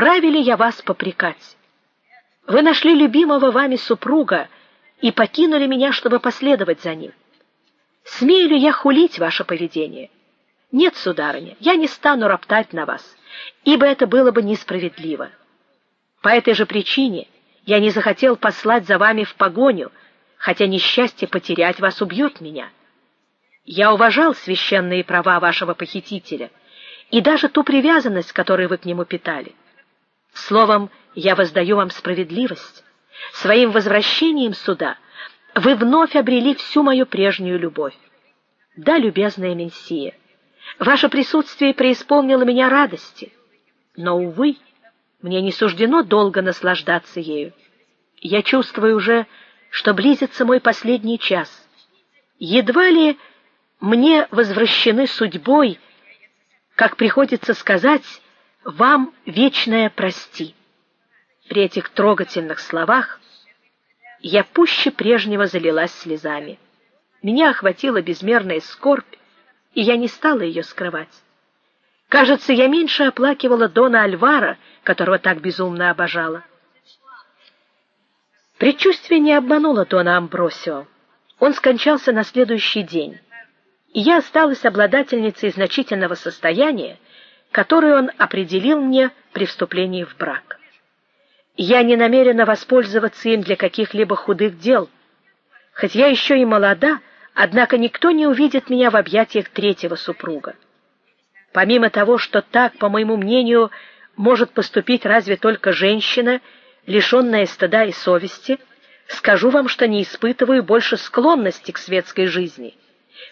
вправе ли я вас попрекать? Вы нашли любимого вами супруга и покинули меня, чтобы последовать за ним. Смею ли я хулить ваше поведение? Нет, сударыня, я не стану роптать на вас, ибо это было бы несправедливо. По этой же причине я не захотел послать за вами в погоню, хотя несчастье потерять вас убьет меня. Я уважал священные права вашего похитителя и даже ту привязанность, которую вы к нему питали. Словом, я воздаю вам справедливость. Своим возвращением сюда вы вновь обрели всю мою прежнюю любовь. Да, любезная Менсия, ваше присутствие преисполнило меня радости, но увы, мне не суждено долго наслаждаться ею. Я чувствую уже, что близится мой последний час. Едва ли мне возвращены судьбой, как приходится сказать, вам вечное прости. При этих трогательных словах я пуще прежнего залилась слезами. Меня охватила безмерная скорбь, и я не стала ее скрывать. Кажется, я меньше оплакивала дона Альвара, которого так безумно обожала. Предчувствие не обмануло дона Амбросио. Он скончался на следующий день, и я осталась обладательницей значительного состояния, которое он определил мне при вступлении в брак. Я не намерена воспользоваться им для каких-либо худых дел. Хоть я еще и молода, однако никто не увидит меня в объятиях третьего супруга. Помимо того, что так, по моему мнению, может поступить разве только женщина, лишенная стыда и совести, скажу вам, что не испытываю больше склонности к светской жизни.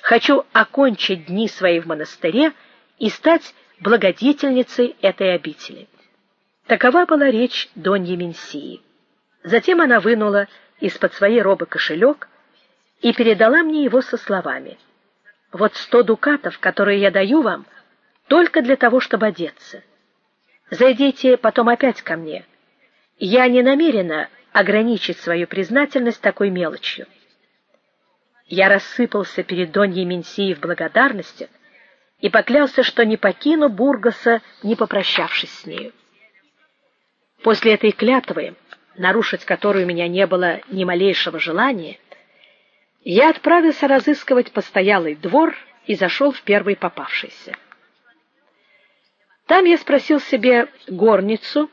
Хочу окончить дни свои в монастыре и стать благодетельницей этой обители. Такова была речь Доньи Менсии. Затем она вынула из-под своей робы кошелек и передала мне его со словами: "Вот сто дукатов, которые я даю вам, только для того, чтобы одеться. Зайдите потом опять ко мне. Я не намерена ограничить свою признательность такой мелочью". Я рассыпался перед Доньей Менсией в благодарности и поклялся, что не покину Бургаса, не попрощавшись с нею. После этой клятвы, нарушить которую у меня не было ни малейшего желания, я отправился разыскивать постоялый двор и зашел в первый попавшийся. Там я спросил себе горницу,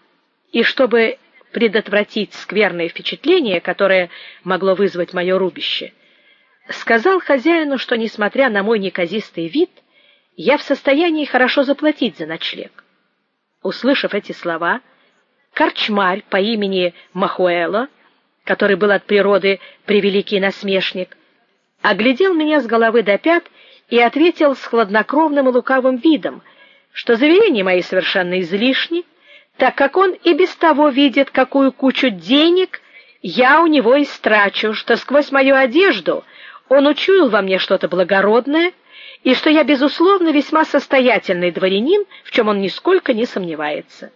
и чтобы предотвратить скверное впечатление, которое могло вызвать мое рубище, сказал хозяину, что несмотря на мой неказистый вид, я в состоянии хорошо заплатить за ночлег. Услышав эти слова, корчмарь по имени Махуэло, который был от природы превеликий насмешник, оглядел меня с головы до пят и ответил с хладнокровным и лукавым видом, что заверения мои совершенно излишни, так как он и без того видит, какую кучу денег я у него истрачу, что сквозь мою одежду он учуял во мне что-то благородное и что я безусловно весьма состоятельный дворянин, в чем он нисколько не сомневается.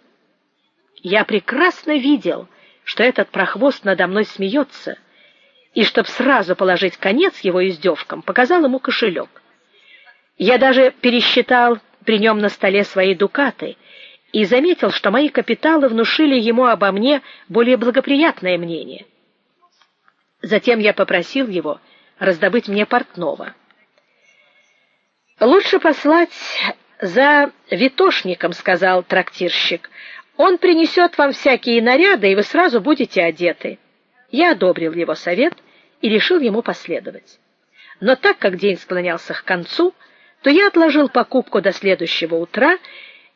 Я прекрасно видел, что этот прохвост надо мной смеется, и чтоб сразу положить конец его издевкам, показал ему кошелек. Я даже пересчитал при нем на столе свои дукаты и заметил, что мои капиталы внушили ему обо мне более благоприятное мнение. Затем я попросил его раздобыть мне портного. Лучше послать за витошником, сказал трактирщик. Он принесет вам всякие наряды, и вы сразу будете одеты. Я одобрил его совет и решил ему последовать. Но так как день склонялся к концу, то я отложил покупку до следующего утра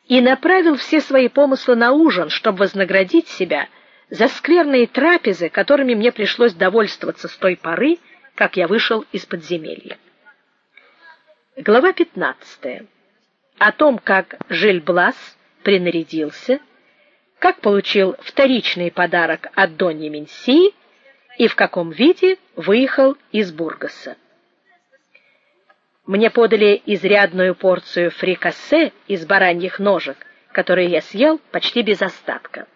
и направил все свои помыслы на ужин, чтобы вознаградить себя за скверные трапезы, которыми мне пришлось довольствоваться с той поры, как я вышел из подземелья. Глава 15. О том, как Жильблас принарядился, как получил вторичный подарок от Доньи Менсии и в каком виде выехал из Бургаса. Мне подали изрядную порцию фрикасе из бараньих ножек, которые я съел почти без остатка.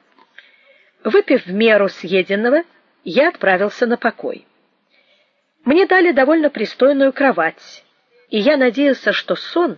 Выпив в меру съеденного, я отправился на покой. Мне дали довольно пристойную кровать и я надеялся, что сон